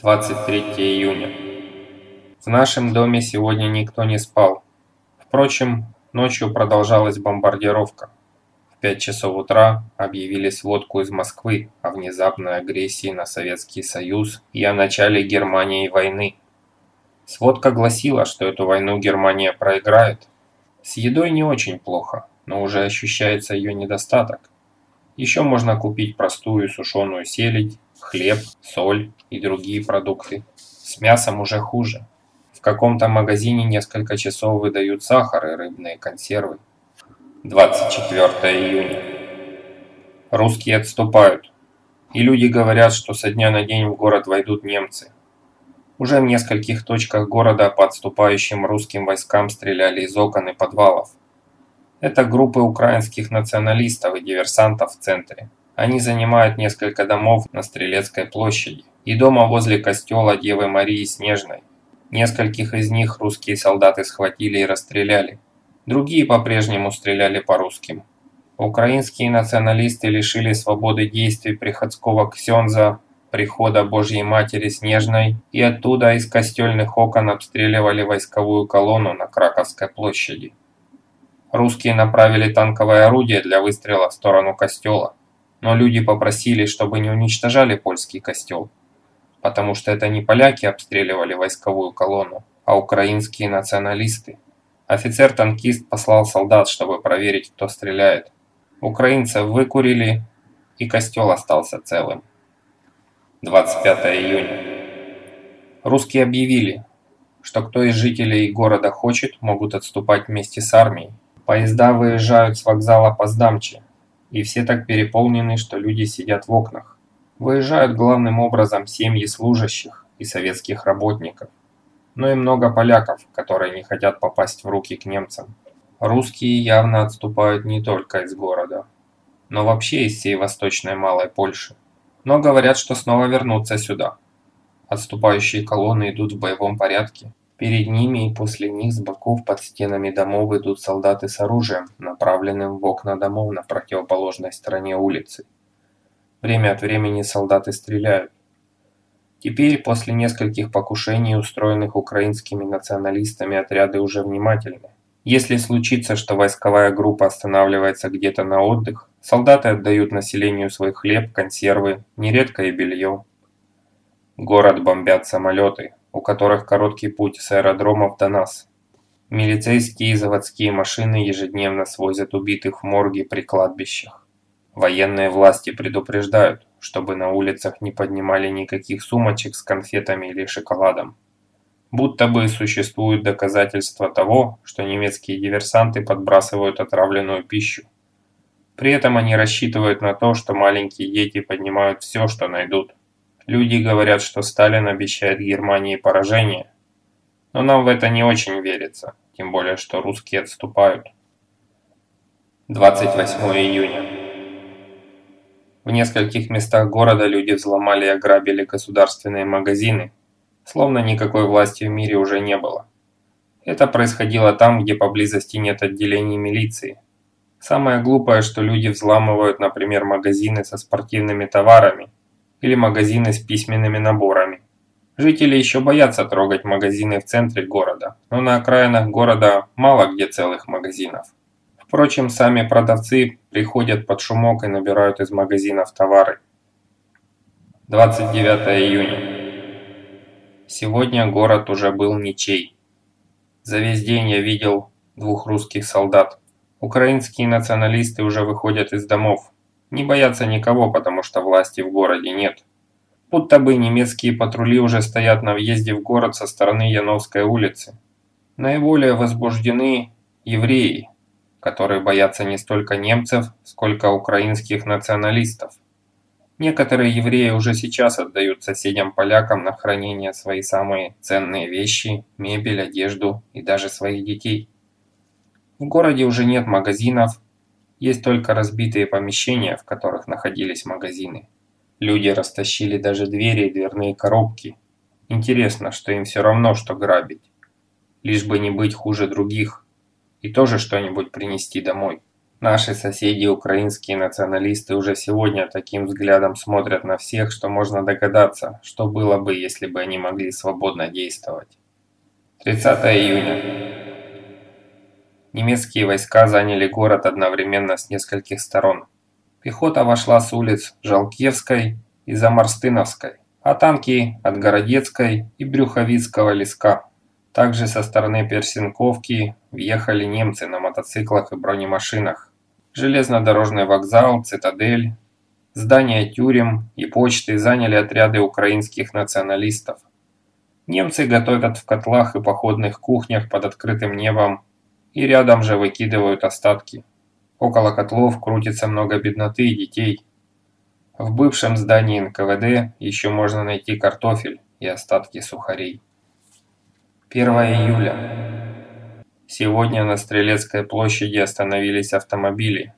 23 июня. В нашем доме сегодня никто не спал. Впрочем, ночью продолжалась бомбардировка. В 5 часов утра объявили сводку из Москвы о внезапной агрессии на Советский Союз и о начале Германии войны. Сводка гласила, что эту войну Германия проиграет. С едой не очень плохо, но уже ощущается ее недостаток. Еще можно купить простую сушеную селедь, хлеб, соль и другие продукты. С мясом уже хуже. В каком-то магазине несколько часов выдают сахар и рыбные консервы. 24 июня. Русские отступают. И люди говорят, что со дня на день в город войдут немцы. Уже в нескольких точках города по отступающим русским войскам стреляли из окон и подвалов. Это группы украинских националистов и диверсантов в центре. Они занимают несколько домов на Стрелецкой площади и дома возле костела Девы Марии Снежной. Нескольких из них русские солдаты схватили и расстреляли. Другие по-прежнему стреляли по русским. Украинские националисты лишили свободы действий приходского ксенза прихода Божьей Матери Снежной и оттуда из костельных окон обстреливали войсковую колонну на Краковской площади. Русские направили танковое орудие для выстрела в сторону костела но люди попросили, чтобы не уничтожали польский костел, потому что это не поляки обстреливали войсковую колонну, а украинские националисты. Офицер-танкист послал солдат, чтобы проверить, кто стреляет. Украинцев выкурили, и костел остался целым. 25 июня. Русские объявили, что кто из жителей города хочет, могут отступать вместе с армией. Поезда выезжают с вокзала Поздамчи, и все так переполнены, что люди сидят в окнах. Выезжают главным образом семьи служащих и советских работников. Но и много поляков, которые не хотят попасть в руки к немцам. Русские явно отступают не только из города, но вообще из всей восточной Малой Польши. Но говорят, что снова вернутся сюда. Отступающие колонны идут в боевом порядке, Перед ними и после них с боков под стенами домов идут солдаты с оружием, направленным в окна домов на противоположной стороне улицы. Время от времени солдаты стреляют. Теперь, после нескольких покушений, устроенных украинскими националистами, отряды уже внимательны. Если случится, что войсковая группа останавливается где-то на отдых, солдаты отдают населению свой хлеб, консервы, нередко и белье. Город бомбят самолеты, у которых короткий путь с аэродромов до нас. Милицейские и заводские машины ежедневно свозят убитых в морги при кладбищах. Военные власти предупреждают, чтобы на улицах не поднимали никаких сумочек с конфетами или шоколадом. Будто бы существуют доказательства того, что немецкие диверсанты подбрасывают отравленную пищу. При этом они рассчитывают на то, что маленькие дети поднимают все, что найдут. Люди говорят, что Сталин обещает Германии поражение. Но нам в это не очень верится, тем более, что русские отступают. 28 июня. В нескольких местах города люди взломали и ограбили государственные магазины, словно никакой власти в мире уже не было. Это происходило там, где поблизости нет отделений милиции. Самое глупое, что люди взламывают, например, магазины со спортивными товарами – или магазины с письменными наборами. Жители еще боятся трогать магазины в центре города, но на окраинах города мало где целых магазинов. Впрочем, сами продавцы приходят под шумок и набирают из магазинов товары. 29 июня. Сегодня город уже был ничей. За весь день я видел двух русских солдат. Украинские националисты уже выходят из домов, не боятся никого, потому что власти в городе нет. Будто бы немецкие патрули уже стоят на въезде в город со стороны Яновской улицы. Наиболее возбуждены евреи, которые боятся не столько немцев, сколько украинских националистов. Некоторые евреи уже сейчас отдают соседям-полякам на хранение свои самые ценные вещи, мебель, одежду и даже своих детей. В городе уже нет магазинов, есть только разбитые помещения, в которых находились магазины. Люди растащили даже двери и дверные коробки. Интересно, что им все равно, что грабить. Лишь бы не быть хуже других. И тоже что-нибудь принести домой. Наши соседи, украинские националисты, уже сегодня таким взглядом смотрят на всех, что можно догадаться, что было бы, если бы они могли свободно действовать. 30 июня. Немецкие войска заняли город одновременно с нескольких сторон. Пехота вошла с улиц Жалкевской и Замарстыновской, а танки от Городецкой и Брюховицкого леска. Также со стороны Персенковки въехали немцы на мотоциклах и бронемашинах железнодорожный вокзал, цитадель, здания тюрем и почты заняли отряды украинских националистов. Немцы готовят в котлах и походных кухнях под открытым небом и рядом же выкидывают остатки. Около котлов крутится много бедноты и детей. В бывшем здании НКВД еще можно найти картофель и остатки сухарей. 1 июля. Сегодня на Стрелецкой площади остановились автомобили,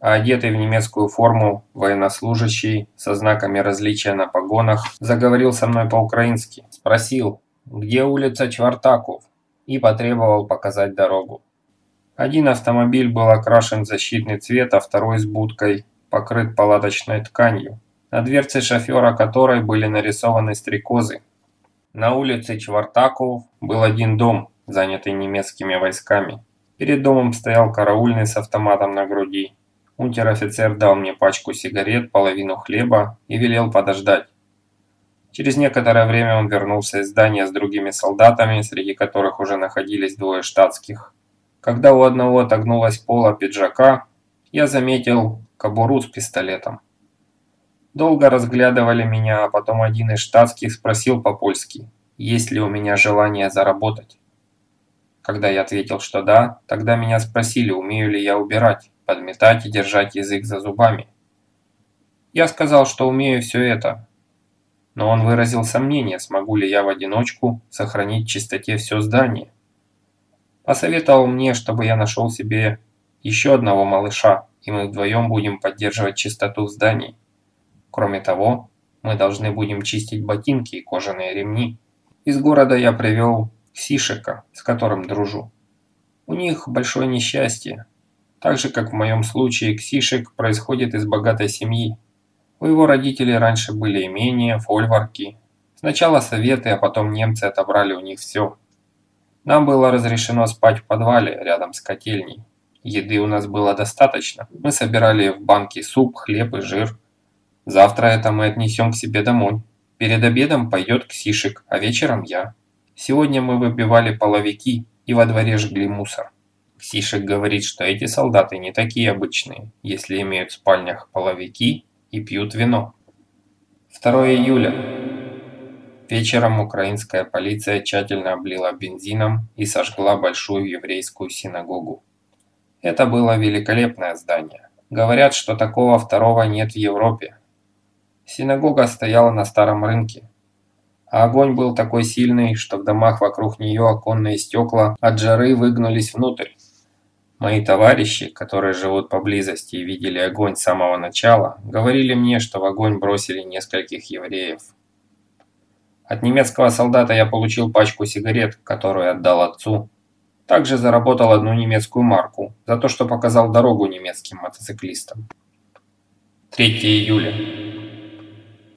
а одетый в немецкую форму военнослужащий со знаками различия на погонах заговорил со мной по-украински. Спросил, где улица Чвартаков, и потребовал показать дорогу. Один автомобиль был окрашен в защитный цвет, а второй с будкой покрыт палаточной тканью, на дверце шофера которой были нарисованы стрекозы. На улице Чвартаков был один дом, занятый немецкими войсками. Перед домом стоял караульный с автоматом на груди. Унтер-офицер дал мне пачку сигарет, половину хлеба и велел подождать. Через некоторое время он вернулся из здания с другими солдатами, среди которых уже находились двое штатских. Когда у одного отогнулась пола пиджака, я заметил кобуру с пистолетом. Долго разглядывали меня, а потом один из штатских спросил по-польски, есть ли у меня желание заработать. Когда я ответил, что да, тогда меня спросили, умею ли я убирать, подметать и держать язык за зубами. Я сказал, что умею все это, но он выразил сомнение, смогу ли я в одиночку сохранить чистоте все здание. Посоветовал мне, чтобы я нашел себе еще одного малыша, и мы вдвоем будем поддерживать чистоту в здании. Кроме того, мы должны будем чистить ботинки и кожаные ремни. Из города я привел Сишика, с которым дружу. У них большое несчастье. Так же, как в моем случае, Ксишек происходит из богатой семьи. У его родителей раньше были имения, фольварки. Сначала советы, а потом немцы отобрали у них все. Нам было разрешено спать в подвале, рядом с котельней. Еды у нас было достаточно. Мы собирали в банки суп, хлеб и жир. Завтра это мы отнесем к себе домой. Перед обедом пойдет Ксишек, а вечером я. Сегодня мы выбивали половики и во дворе жгли мусор. Ксишек говорит, что эти солдаты не такие обычные, если имеют в спальнях половики и пьют вино. 2 июля. Вечером украинская полиция тщательно облила бензином и сожгла большую еврейскую синагогу. Это было великолепное здание. Говорят, что такого второго нет в Европе. Синагога стояла на старом рынке, а огонь был такой сильный, что в домах вокруг нее оконные стекла от жары выгнулись внутрь. Мои товарищи, которые живут поблизости и видели огонь с самого начала, говорили мне, что в огонь бросили нескольких евреев. От немецкого солдата я получил пачку сигарет, которую отдал отцу. Также заработал одну немецкую марку за то, что показал дорогу немецким мотоциклистам. 3 июля.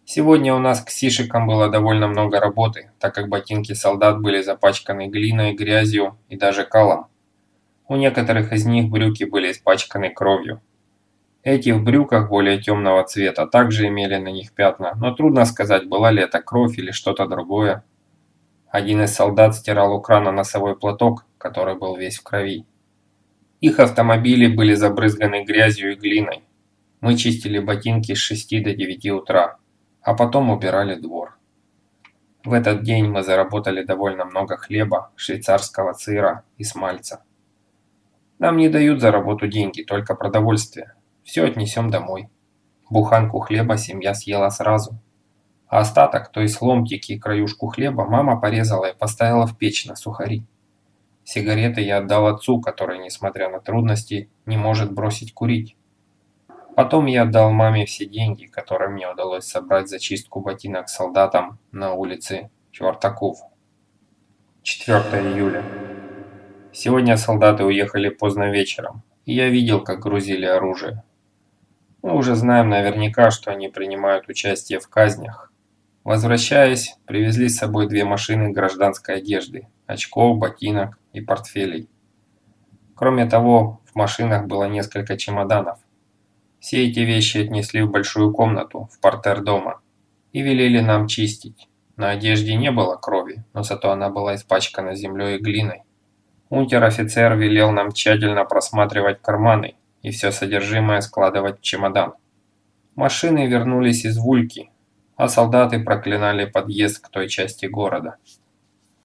Сегодня у нас к сишикам было довольно много работы, так как ботинки солдат были запачканы глиной, грязью и даже калом. У некоторых из них брюки были испачканы кровью. Эти в брюках более темного цвета также имели на них пятна, но трудно сказать, была ли это кровь или что-то другое. Один из солдат стирал у крана носовой платок, который был весь в крови. Их автомобили были забрызганы грязью и глиной. Мы чистили ботинки с 6 до 9 утра а потом убирали двор. В этот день мы заработали довольно много хлеба, швейцарского сыра и смальца. Нам не дают за работу деньги, только продовольствие. Все отнесем домой. Буханку хлеба семья съела сразу. А остаток, то есть ломтики и краюшку хлеба, мама порезала и поставила в печь на сухари. Сигареты я отдал отцу, который, несмотря на трудности, не может бросить курить. Потом я отдал маме все деньги, которые мне удалось собрать за чистку ботинок солдатам на улице Чвартаков. 4 июля. Сегодня солдаты уехали поздно вечером. И я видел, как грузили оружие. Мы уже знаем наверняка, что они принимают участие в казнях. Возвращаясь, привезли с собой две машины гражданской одежды, очков, ботинок и портфелей. Кроме того, в машинах было несколько чемоданов. Все эти вещи отнесли в большую комнату, в портер дома, и велели нам чистить. На одежде не было крови, но зато она была испачкана землей и глиной. Унтер-офицер велел нам тщательно просматривать карманы и все содержимое складывать в чемодан. Машины вернулись из Вульки, а солдаты проклинали подъезд к той части города.